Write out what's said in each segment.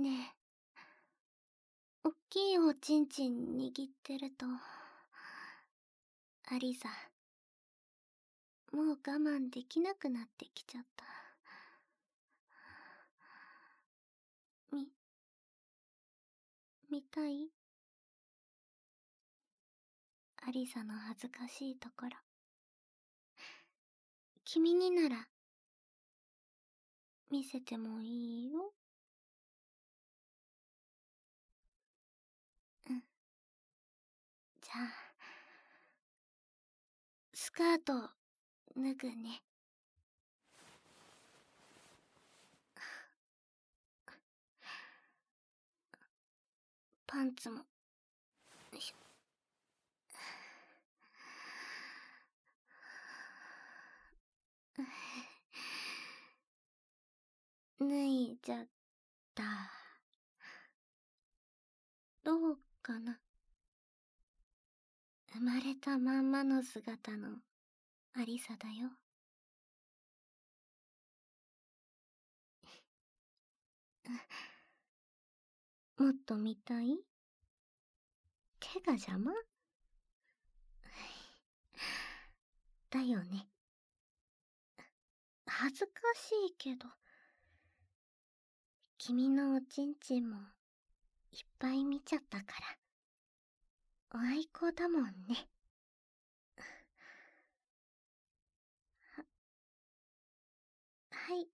ねえ、おっきいおちんちん握ってると、アリサ、もう我慢できなくなってきちゃった。み、見たい？アリサの恥ずかしいところ。君になら、見せてもいいよ。じゃあ、スカート、脱ぐね。パンツも、脱いじゃった。どうかな生まれたまんまの姿のアリサだよ。もっと見たい？手が邪魔？だよね。恥ずかしいけど。君のおちんちんもいっぱい見ちゃったから。お愛子だもんね。は、はい。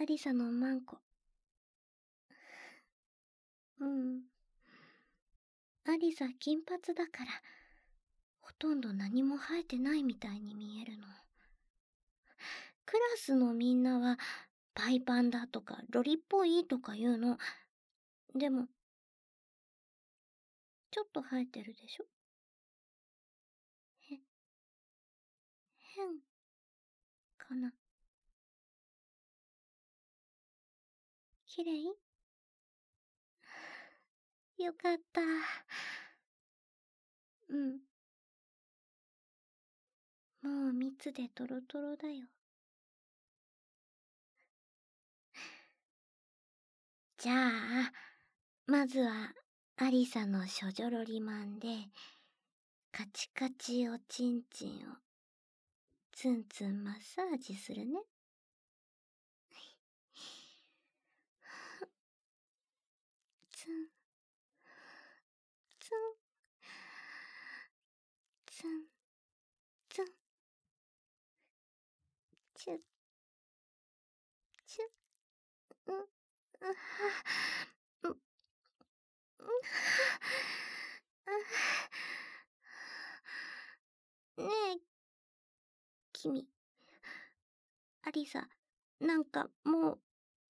アリサのマンコ。うん。アリサ金髪だから、ほとんど何も生えてないみたいに見えるの。クラスのみんなは、パイパンだとか、ロリっぽいとか言うの。でも、ちょっと生えてるでしょ？へ、変、かな？綺麗？よかった。うん。もう蜜でトロトロだよ。じゃあ、まずは、アリサの処女ロリマンで、カチカチおちんちんを、ツンツンマッサージするね。ツン、ツン、ツン、ツン、チュッ、チュッ、うん。うは ねえ、君。アリサ、なんかもう、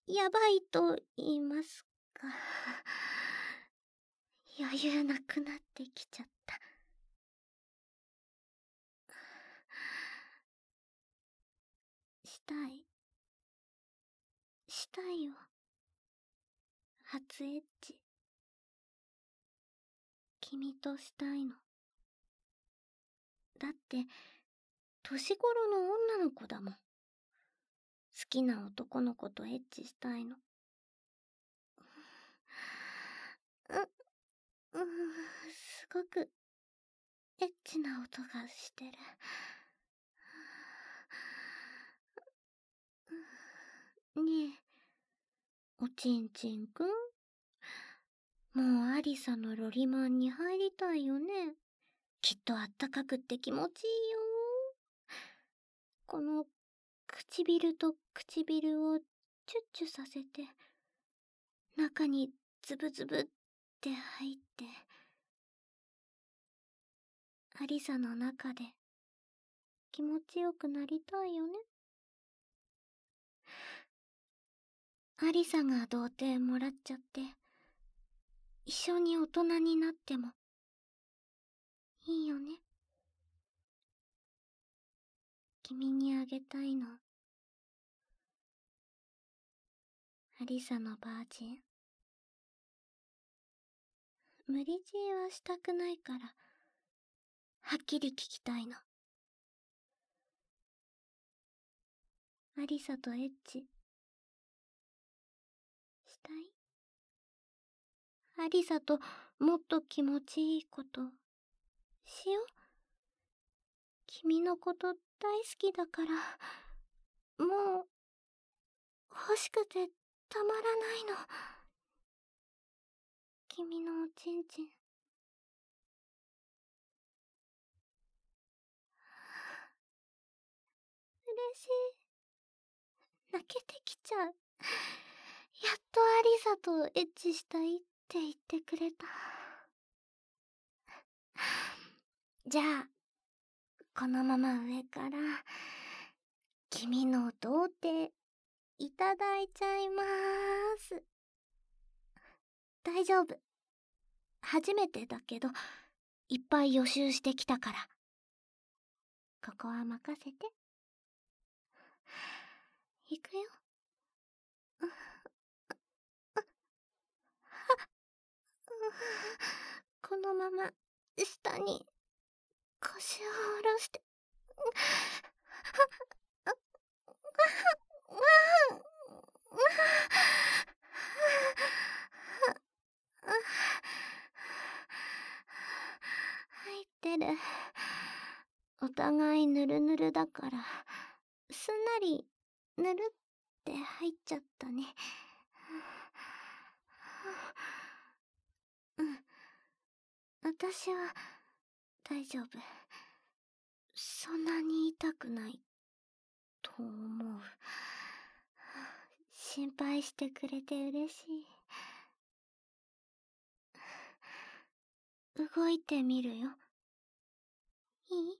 やばいと言いますか。余裕なくなってきちゃった。したい。したいよ。初エッチ。君としたいの。だって、年頃の女の子だもん。好きな男の子とエッチしたいの。う、うん、すごく、エッチな音がしてる。ねえ、おちんちんくん？もうアリサのロリマンに入りたいよね。きっとあったかくって気持ちいいよ。この唇と唇をチュッチュさせて、中にズブズブって入って、アリサの中で気持ちよくなりたいよね。アリサが童貞もらっちゃって、一緒に大人になっても、いいよね。君にあげたいの。アリサのバージン。無理強いはしたくないから、はっきり聞きたいの。アリサとエッチ、アリサともっと気持ちいいこと。しよう。君のこと大好きだから。もう欲しくてたまらないの。君のおちんちん。嬉しい。泣けてきちゃう。やっとアリサとエッチしたい。っって言ってくれた。じゃあこのまま上から君の童貞いただいちゃいまーす。大丈夫。初めてだけどいっぱい予習してきたから。ここは任せて。行くよ。このまま下に腰を下ろして入ってるお互いぬるぬるだからすんなりぬるって入っちゃったねうん私は大丈夫。そんなに痛くないと思う。心配してくれて嬉しい。動いてみるよ。いい？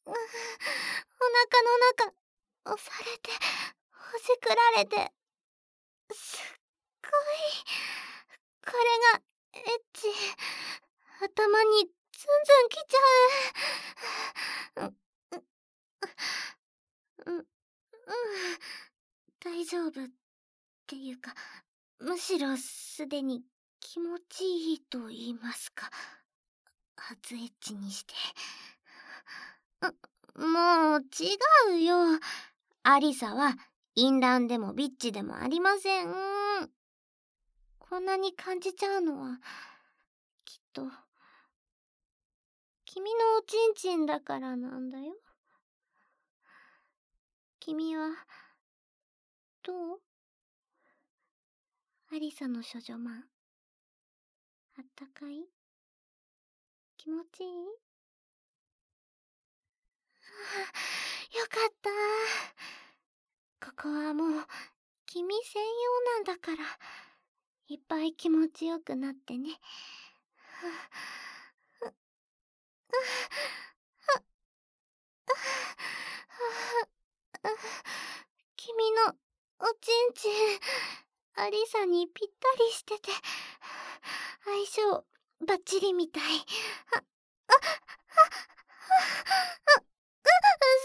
お腹の中押されてほじくられてすっごいこれがエッチ頭にズンズンきちゃう。う、う、うん、大丈夫っていうかむしろすでに気持ちいいと言いますか。初エッチにして。もう違うよ。アリサは淫乱でもビッチでもありません。こんなに感じちゃうのはきっと君のおちんちんだからなんだよ。君はどう？アリサの処女マン。あったかい？気持ちいい？よかった。こはもう君専用なんだから。いっぱい気持ちよくなってね。ああ君のおちんちんアリサにぴったりしてて相性バッチリみたい。あああ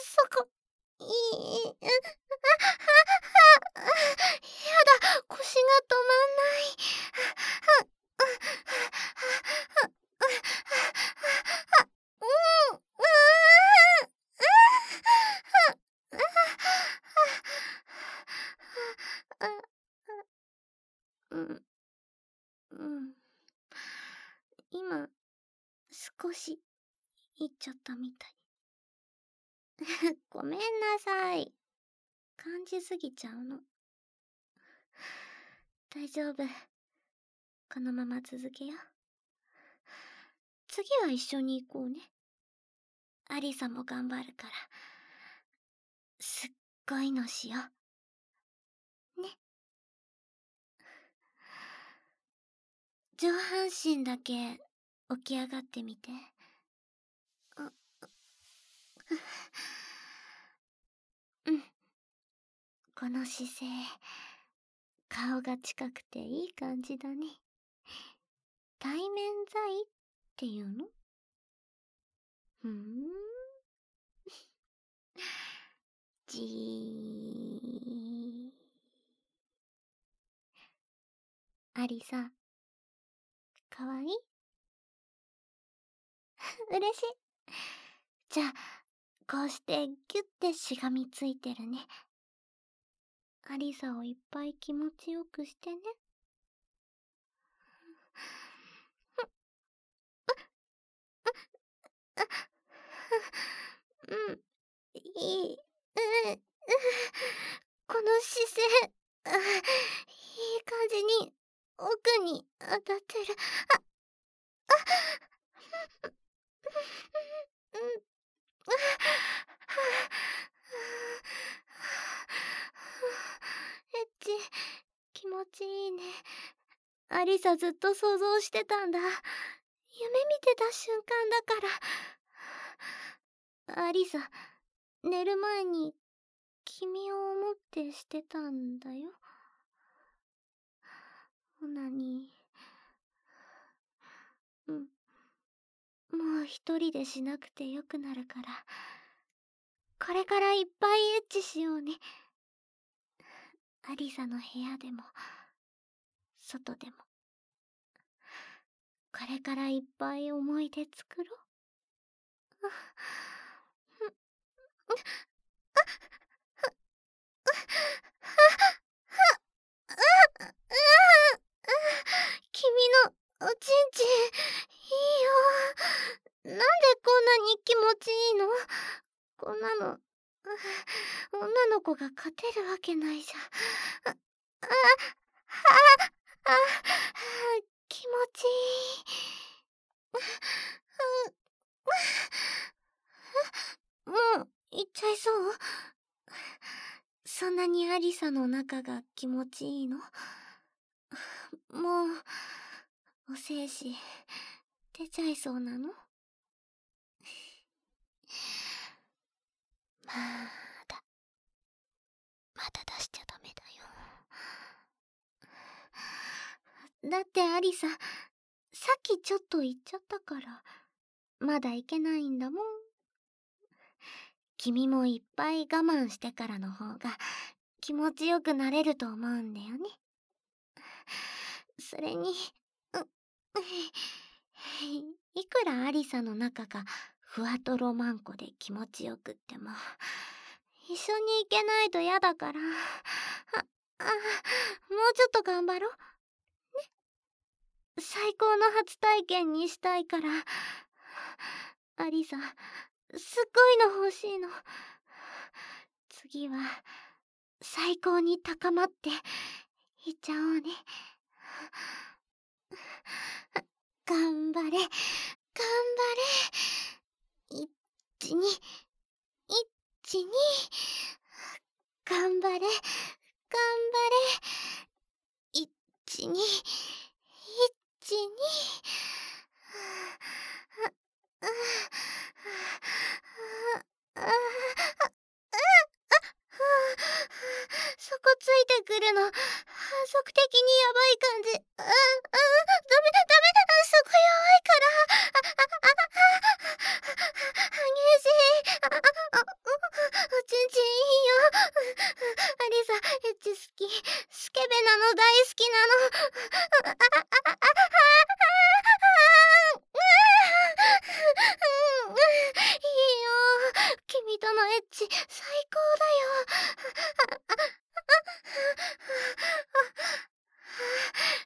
そこいいやだ腰が止まんない。今少し言っちゃったみたいごめんなさい。感じすぎちゃうの。大丈夫。このまま続けよう。次は一緒に行こうね。アリサも頑張るから。すっごいのしよう。ね。上半身だけ起き上がってみて。うこの姿勢、顔が近くていい感じだね。対面剤っていうの？ふーん。じー。ありさ、かわいい？嬉しい。じゃあ、こうしてギュッてしがみついてるね。アリサをいっぱい気持ちよくしてね。うん、いい、う、う、この姿勢、いい感じに奥に当たってる。あ、あ、うん、エッチ、気持ちいいね。アリサずっと想像してたんだ。夢見てた瞬間だから。アリサ、寝る前に君を思ってしてたんだよ。オナニー。うん。もう一人でしなくてよくなるから。これからいっぱいエッチしようね。アリサの部屋でも、外でも。これからいっぱい思い出作ろう。君のおちんちん、いいよ。なんでこんなに気持ちいいの？こんなの、女の子が勝てるわけないじゃん。あ、あ、は、あ、気持ちいい。もう、行っちゃいそうそんなにアリサの中が気持ちいいの？もう、お精子、出ちゃいそうなの？まだ、まだ出しちゃダメだよ。だってアリサ、さっきちょっと言っちゃったから、まだいけないんだもん。君もいっぱい我慢してからの方が気持ちよくなれると思うんだよね。それに、いくらアリサの中がふわとろまんこで気持ちよくっても、一緒に行けないと嫌だから、あ、あ、もうちょっと頑張ろう。ね。最高の初体験にしたいから、アリサ、すっごいの欲しいの。次は、最高に高まって、いっちゃおうね。頑張れ、頑張れ。一、二、一、二。頑張れ、頑張れ。一、二、一、二。あ、あ、あ、あ、あ、そこついてくるの、反則的にやばい感じ。あ、あ、ダメ、ダメだ、そこ弱いから。あ、あ、あ、激しい。あ、あ、おちんちんいいよ。アリサ、エッチ好き。スケベなの大好きなの。あ、あ、あ、あ、あ、いいよ。君とのエッチ、最高だよ。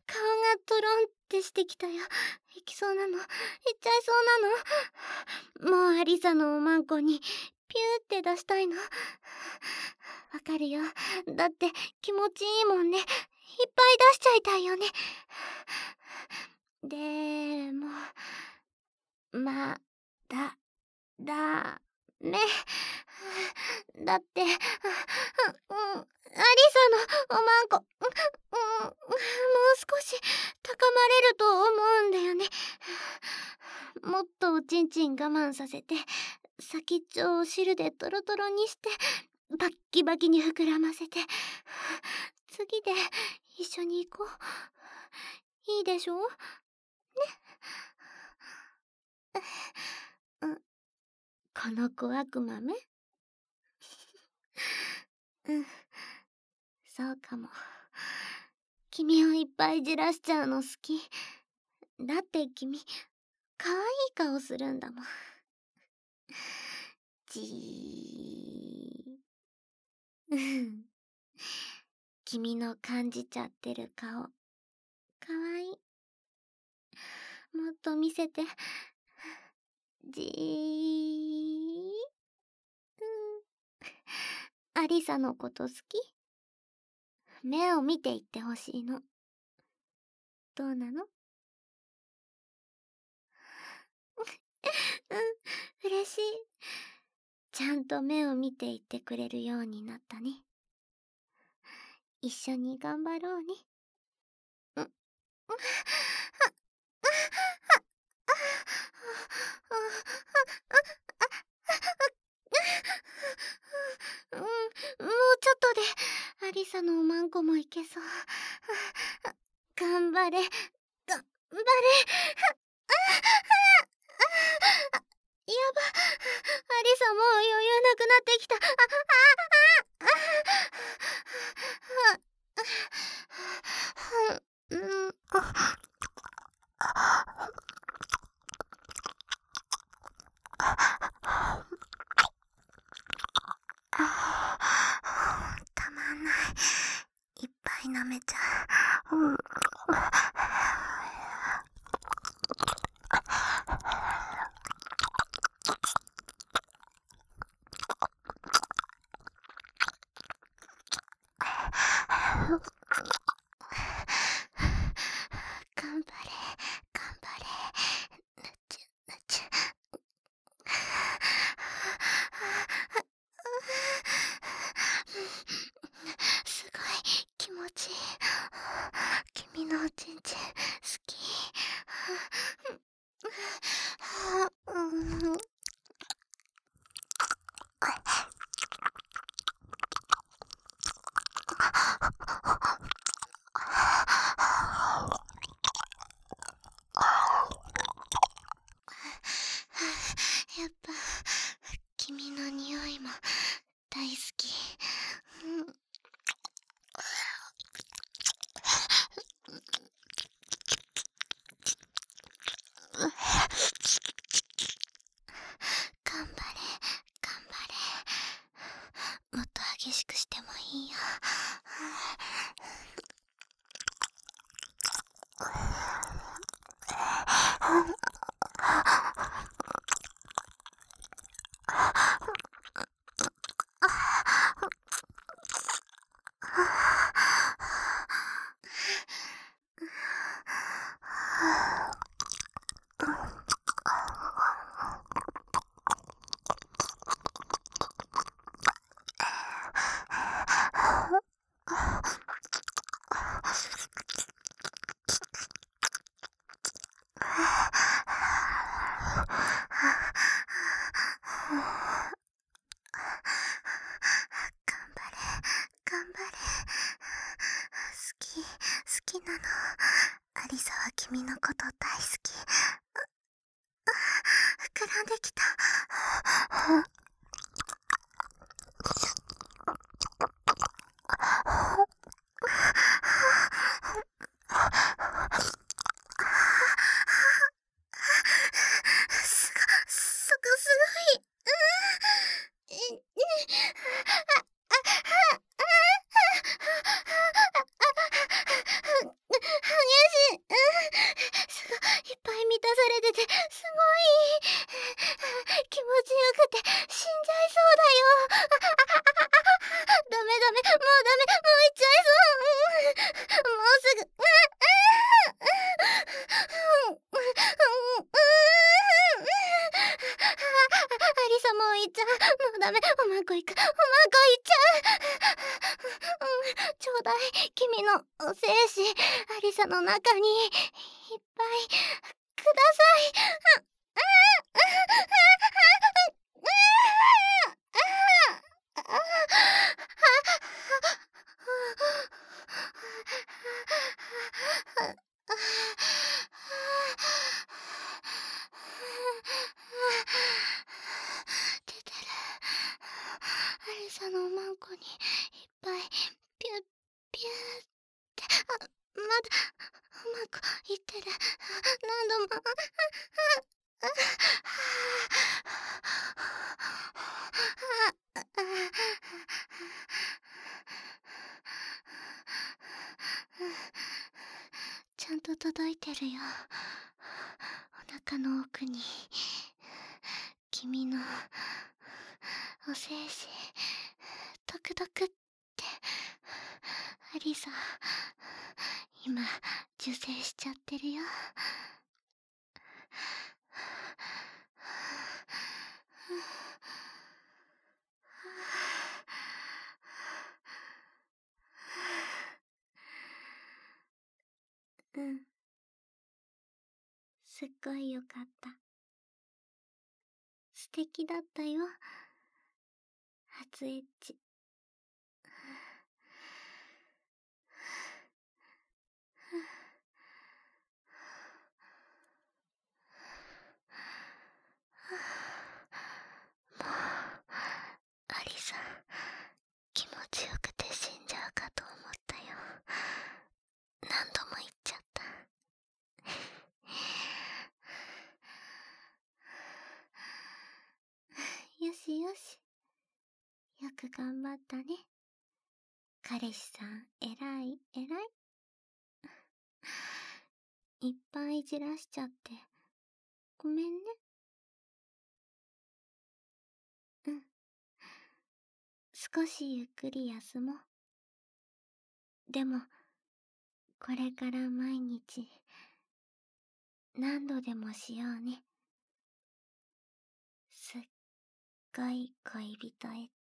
顔がトロンってしてきたよ。いきそうなの。いっちゃいそうなの。もうアリサのおまんこに、ピューって出したいの。わかるよ。だって気持ちいいもんね。いっぱい出しちゃいたいよね。でーも、まだ、だ、め。だって、アリサのおまんこ、うん、もう少し高まれると思うんだよね。もっとおちんちん我慢させて、先っちょを汁でトロトロにして、バッキバキに膨らませて、次で一緒に行こう。いいでしょ？ね？この小悪魔め？うん、そうかも。君をいっぱいじらしちゃうの好き。だって君、可愛い顔するんだもん。じー。君の感じちゃってる顔、かわいい。もっと見せて。じー。うん。アリサのこと好き？目を見ていってほしいの。どうなの？うん、嬉しい。ちゃんと目を見ていってくれるようになったね。一緒に頑張ろうね。うん。もうちょっとで、アリサのおまんこもいけそう。頑張れ、頑張れ。嗯…ができた。ゃう。うん。の中にいっぱうまくいってる。何度も。ちゃんと届いてるよお腹の奥に君のお精子ドクドクってあ。りさ今受精しちゃってるよ。うん。すっごいよかった。素敵だったよ。初エッチ。さん気持ちよくて死んじゃうかと思ったよ。何度も言っちゃった。よしよし。よく頑張ったね。彼氏さん偉い偉い。いっぱいいじらしちゃって。ごめんね。少しゆっくり休もう。でもこれから毎日何度でもしようね。すっごい恋人へ